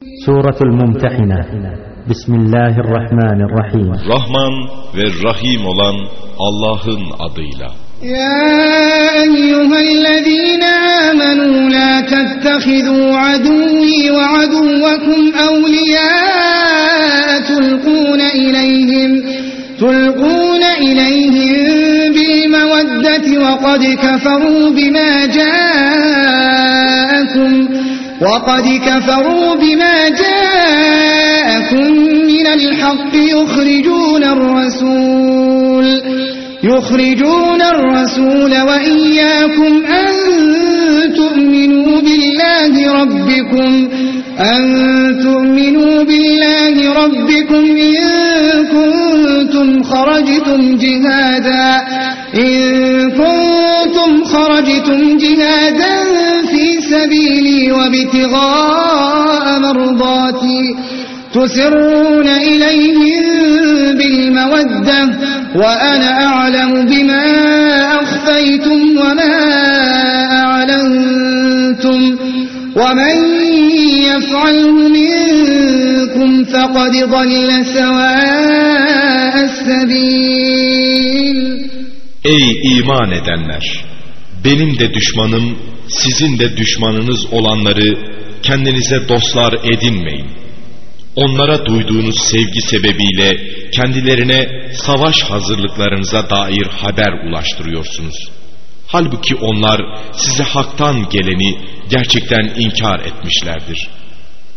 سورة الممتحنة. بسم الله الرحمن الرحيم. Rahman ve Rahim olan Allah'ın adıyla. يا أيها الذين آمنوا لا تتخذوا عدوي وعدوكم أولياء تلقون إليهم تلقون إليهم بالمودة وقد كفروا بما جاءكم. وقد كفروا بما جاءكم من الحق يخرجون الرسول يخرجون الرسول وإياكم أن تؤمنوا بالله ربكم أن تؤمنوا بالله ربكم إن كنتم خرجتم جهادا إن كنتم خرجتم جهادا سبيلي وابتغاء مرضاتي تسرون إليهم بالمودة وأنا أعلم بما أخفيتم وما أعلنتم ومن يفعله منكم فقد ضل سواء السبيل Ey iman edenler! Benim de düşmanım, sizin de düşmanınız olanları kendinize dostlar edinmeyin. Onlara duyduğunuz sevgi sebebiyle kendilerine savaş hazırlıklarınıza dair haber ulaştırıyorsunuz. Halbuki onlar size haktan geleni gerçekten inkar etmişlerdir.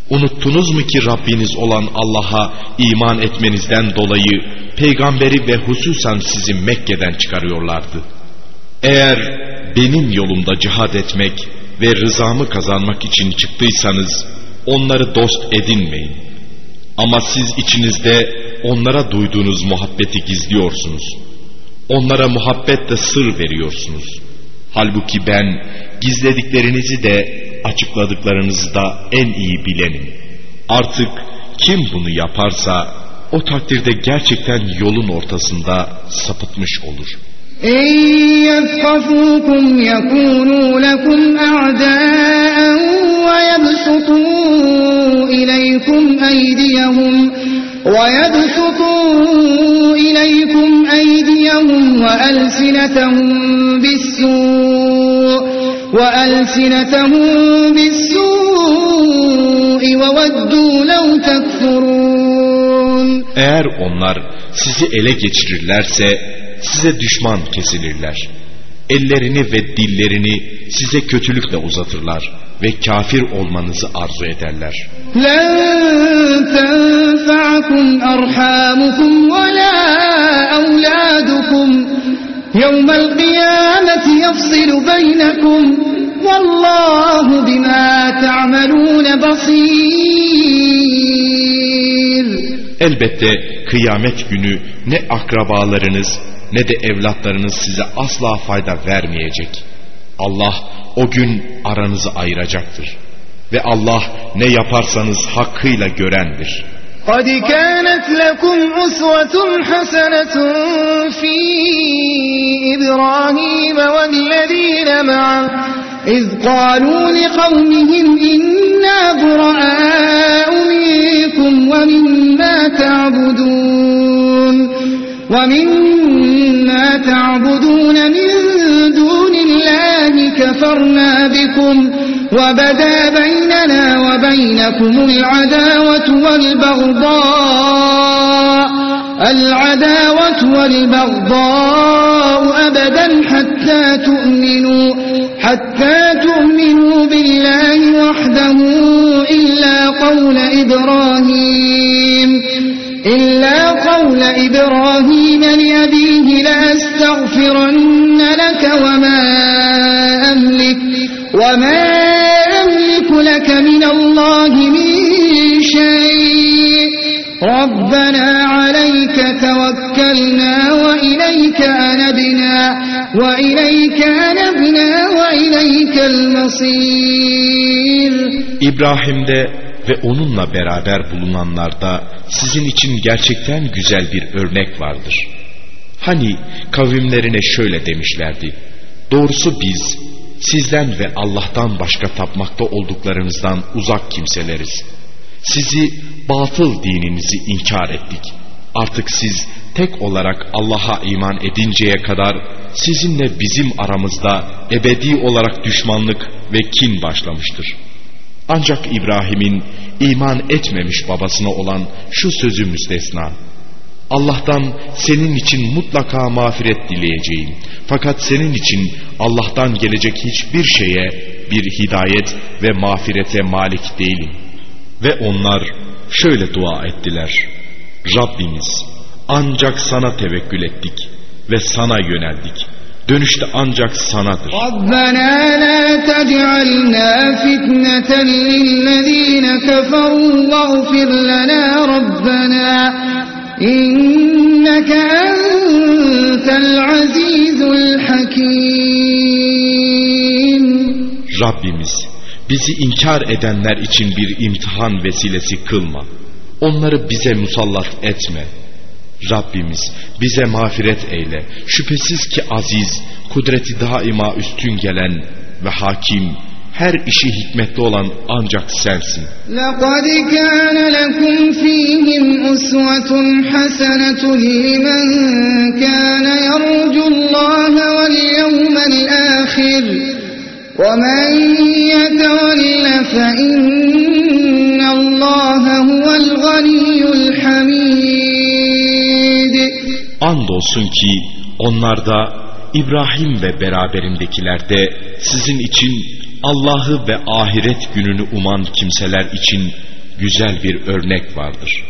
Unuttunuz mu ki Rabbiniz olan Allah'a iman etmenizden dolayı peygamberi ve hususan sizi Mekke'den çıkarıyorlardı. Eğer benim yolumda cihad etmek ve rızamı kazanmak için çıktıysanız onları dost edinmeyin. Ama siz içinizde onlara duyduğunuz muhabbeti gizliyorsunuz. Onlara muhabbetle sır veriyorsunuz. Halbuki ben gizlediklerinizi de açıkladıklarınızı da en iyi bilenim. Artık kim bunu yaparsa o takdirde gerçekten yolun ortasında sapıtmış olur. إن يثقفوكم يكونوا لكم أعداء ويبسطوا إليكم أيديهم ويبسطوا إليكم أيديهم وألسنتهم بالسوء وألسنتهم بالسوء وودوا لو تكفرون. Eğer onlar sizi ele geçirirlerse size düşman kesilirler. Ellerini ve dillerini size kötülükle uzatırlar ve kafir olmanızı arzu ederler. لن تنفعكم أرحامكم ولا أولادكم يوم القيامة يفصل بينكم والله بما تعملون بصير Elbette kıyamet günü ne akrabalarınız ne de evlatlarınız size asla fayda vermeyecek. Allah o gün aranızı ayıracaktır. Ve Allah ne yaparsanız hakkıyla görendir. قد كانت لكم أسوة حسنة في إبراهيم والذين معه إذ قالوا لقومهم إنا براء منكم ومما تعبدون ومما تعبدون من دون الله كفرنا بكم وبدا بيننا وبينكم العداوة والبغضاء العداوة والبغضاء أبدا حتى تؤمنوا حتى تؤمنوا بالله وحده إلا قول إبراهيم إلا قول إبراهيم لأبيه لأستغفرن لك وما أملك وما أملك لك من الله من شيء. ربنا عليك توكلنا وإليك أنبنا İbrahim'de ve onunla beraber bulunanlarda sizin için gerçekten güzel bir örnek vardır. Hani kavimlerine şöyle demişlerdi. Doğrusu biz sizden ve Allah'tan başka tapmakta olduklarınızdan uzak kimseleriz. Sizi batıl dininizi inkar ettik.'' Artık siz tek olarak Allah'a iman edinceye kadar sizinle bizim aramızda ebedi olarak düşmanlık ve kin başlamıştır. Ancak İbrahim'in iman etmemiş babasına olan şu sözü müstesna. Allah'tan senin için mutlaka mağfiret dileyeceğim. Fakat senin için Allah'tan gelecek hiçbir şeye bir hidayet ve mağfirete malik değilim. Ve onlar şöyle dua ettiler. Rabbimiz ancak sana tevekkül ettik ve sana yöneldik. Dönüşte ancak sanadır. Rabbena la tec'alna fitneten lillezine keferu vagfir lana Rabbena inneke entel azizul hakim. Rabbimiz bizi inkar edenler için bir imtihan vesilesi kılma. Onları bize musallat etme. Rabbimiz bize mağfiret eyle. Şüphesiz ki aziz, kudreti daima üstün gelen ve hakim, her işi hikmetli olan ancak sensin. لَقَدْ كَانَ لَكُمْ فِيهِمْ أُسْوَةٌ حَسَنَةٌ لِمَنْ كَانَ يَرْجُ اللَّهَ وَالْيَوْمَ الْآخِرِ وَمَنْ يَتَوَلَّ فَإِنَّ İnna Allaha huvel ganiyul hamid. Andolsun ki onlarda İbrahim ve beraberindekilerde sizin için Allah'ı ve ahiret gününü uman kimseler için güzel bir örnek vardır.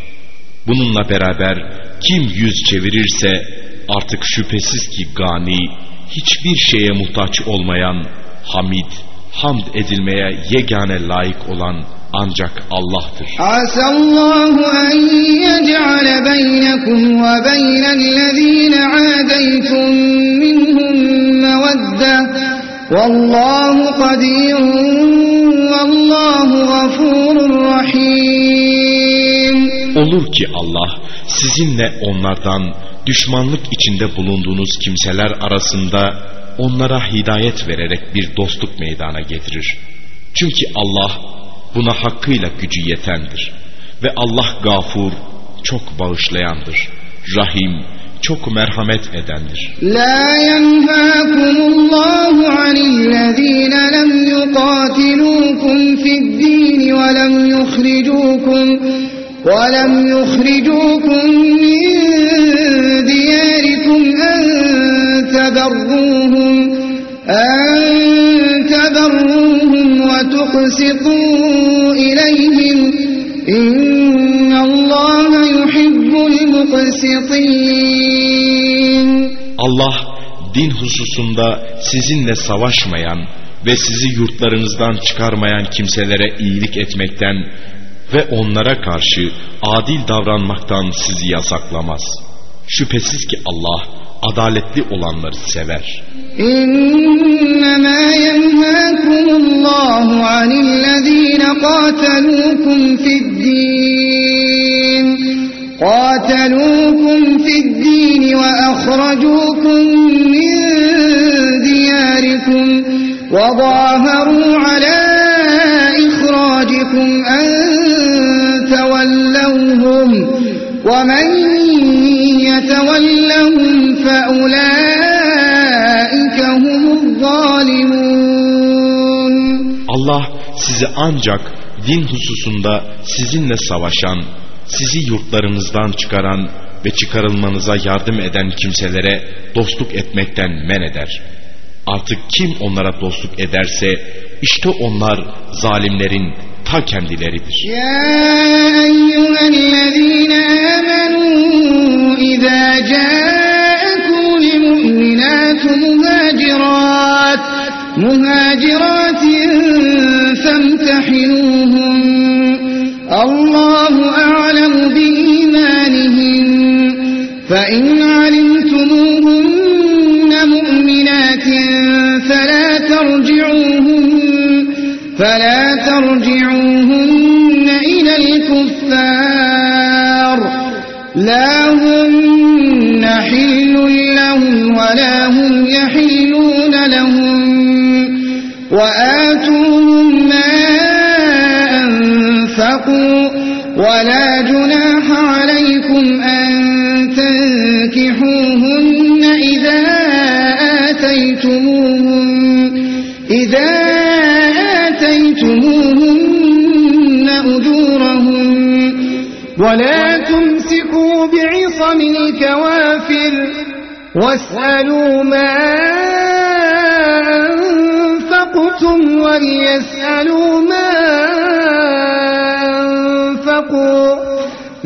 Bununla beraber kim yüz çevirirse artık şüphesiz ki gani, hiçbir şeye muhtaç olmayan, hamid, hamd edilmeye yegane layık olan ancak Allah'tır. Asallahu en yec'ale beynekum ve beynellezine adeytum minhum mevedde Vallahu kadirun vallahu gafurur rahim Olur ki Allah sizinle onlardan düşmanlık içinde bulunduğunuz kimseler arasında onlara hidayet vererek bir dostluk meydana getirir. Çünkü Allah buna hakkıyla gücü yetendir. Ve Allah gafur, çok bağışlayandır. Rahim, çok merhamet edendir. La yenhâkumullahu anillezîne lem yukatilukum fid-dîn ve lem lem yukhricukum min diyarikum en teberruhum en teberruhum ve tuqsitu ileyhim İnnallâhe yuhibbul muqsitin Allah din hususunda sizinle savaşmayan ve sizi yurtlarınızdan çıkarmayan kimselere iyilik etmekten ve onlara karşı adil davranmaktan sizi yasaklamaz. Şüphesiz ki Allah adaletli olanları sever. İnnemâ yenhâkumullahu anillezîne qâtelûkum fiddîn قاتلوكم في الدين وأخرجوكم من دياركم وظاهروا على إخراجكم أن تولوهم ومن يتولهم فأولئك هم الظالمون Allah sizi ancak din hususunda sizinle savaşan, sizi yurtlarınızdan çıkaran ve çıkarılmanıza yardım eden kimselere dostluk etmekten men eder. Artık kim onlara dostluk ederse işte onlar zalimlerin ta kendileridir. Ya eyyühellezine amenu izâ المؤمنات مهاجرات مهاجرات فامتحنوهم. الله أعلم بإيمانهم. فإن علمتموهن مؤمنات فلا ترجعوهن فلا ترجعوهن إلى الكفار. لا وآتوهم ما أنفقوا ولا جناح عليكم أن تنكحوهن إذا آتيتموهن إذا آتيتموهن أجورهن ولا تمسكوا بعصم الكوافر واسألوا ما وليسألوا ما أنفقوا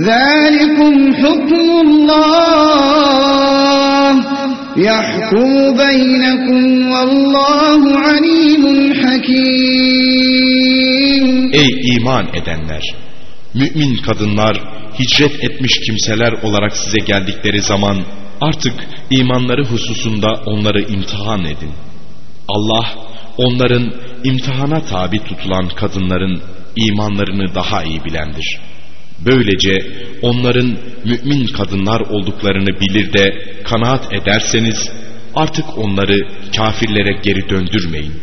ذلكم حكم الله يحكم بينكم والله عليم حكيم Ey iman edenler! Mümin kadınlar hicret etmiş kimseler olarak size geldikleri zaman artık imanları hususunda onları imtihan edin. Allah onların imtihana tabi tutulan kadınların imanlarını daha iyi bilendir. Böylece onların mümin kadınlar olduklarını bilir de kanaat ederseniz artık onları kafirlere geri döndürmeyin.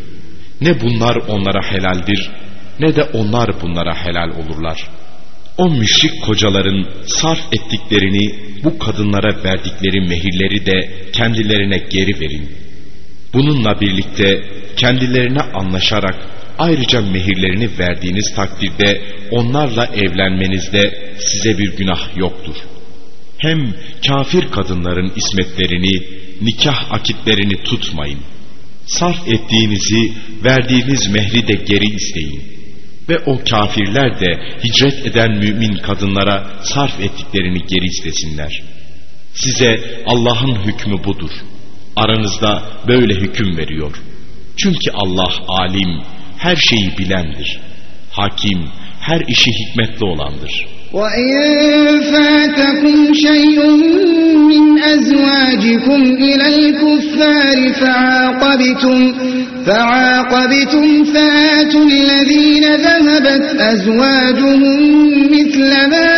Ne bunlar onlara helaldir ne de onlar bunlara helal olurlar. O müşrik kocaların sarf ettiklerini bu kadınlara verdikleri mehirleri de kendilerine geri verin. Bununla birlikte kendilerine anlaşarak ayrıca mehirlerini verdiğiniz takdirde onlarla evlenmenizde size bir günah yoktur. Hem kafir kadınların ismetlerini, nikah akitlerini tutmayın. Sarf ettiğinizi, verdiğiniz mehri de geri isteyin. Ve o kafirler de hicret eden mümin kadınlara sarf ettiklerini geri istesinler. Size Allah'ın hükmü budur. Aranızda böyle hüküm veriyor. Çünkü Allah alim, her şeyi bilendir. Hakim, her işi hikmetli olandır. وَاِنْ فَاتَكُمْ شَيْءٌ مِّنْ أَزْوَاجِكُمْ إِلَى الْكُفَّارِ فَعَاقَبْتُمْ فَعَاقَبْتُمْ فَآتُوا الَّذِينَ ذَهَبَتْ أَزْوَاجُهُمْ مِثْلَ مَا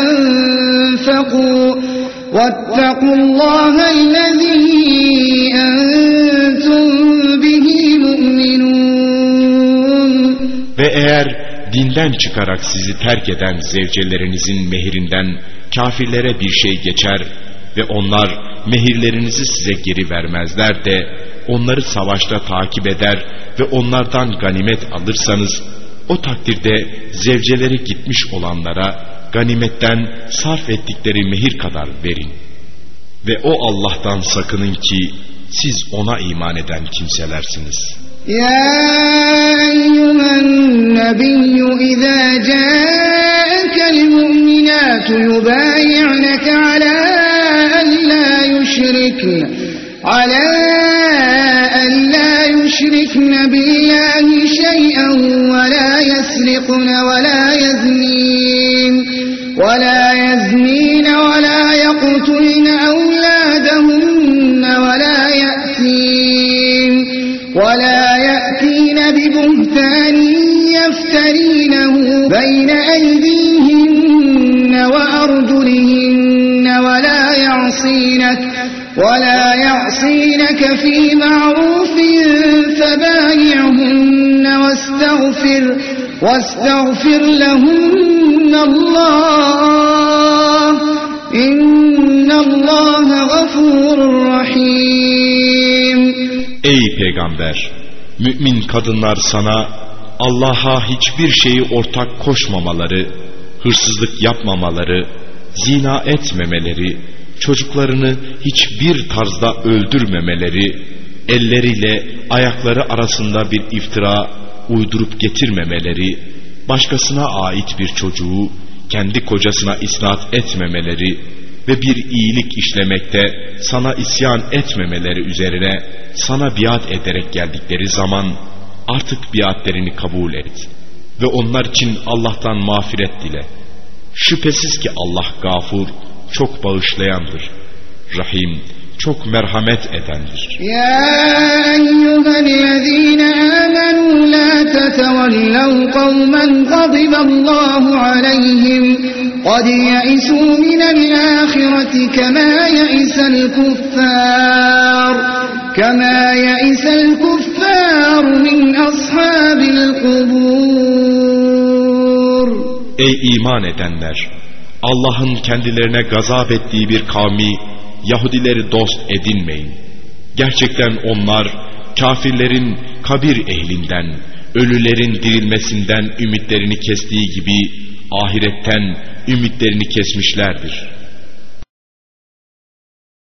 أَنفَقُوا وَاتَّقُوا اللَّهَ الَّذِي أَنْتُمْ بِهِ مُؤْمِنُونَ Ve eğer dinden çıkarak sizi terk eden zevcelerinizin mehirinden kafirlere bir şey geçer ve onlar mehirlerinizi size geri vermezler de onları savaşta takip eder ve onlardan ganimet alırsanız o takdirde zevceleri gitmiş olanlara ganimetten sarf ettikleri mehir kadar verin. Ve o Allah'tan sakının ki siz ona iman eden kimselersiniz.'' يا أيها النبي إذا جاءك المؤمنات يبايعنك على أن لا يشركن على يأتين ببهتان يفترينه بين أيديهن وأرجلهن ولا يعصينك ولا يعصينك في معروف فبايعهن واستغفر واستغفر لهن الله إن الله غفور رحيم Ey peygamber! Mümin kadınlar sana Allah'a hiçbir şeyi ortak koşmamaları, hırsızlık yapmamaları, zina etmemeleri, çocuklarını hiçbir tarzda öldürmemeleri, elleriyle ayakları arasında bir iftira uydurup getirmemeleri, başkasına ait bir çocuğu kendi kocasına isnat etmemeleri ve bir iyilik işlemekte sana isyan etmemeleri üzerine sana biat ederek geldikleri zaman artık biatlerini kabul et ve onlar için Allah'tan mağfiret dile. Şüphesiz ki Allah gafur, çok bağışlayandır. Rahim, çok merhamet edendir. يا أيها الذين آمنوا لا تتولوا قوما غضب الله عليهم قد يئسوا من الآخرة كما يئس الكفار كما يئس الكفار من أصحاب القبور Ey iman edenler! Allah'ın kendilerine gazap ettiği bir kavmi Yahudileri dost edinmeyin. Gerçekten onlar kafirlerin kabir ehlinden, ölülerin dirilmesinden ümitlerini kestiği gibi ahiretten ümitlerini kesmişlerdir.''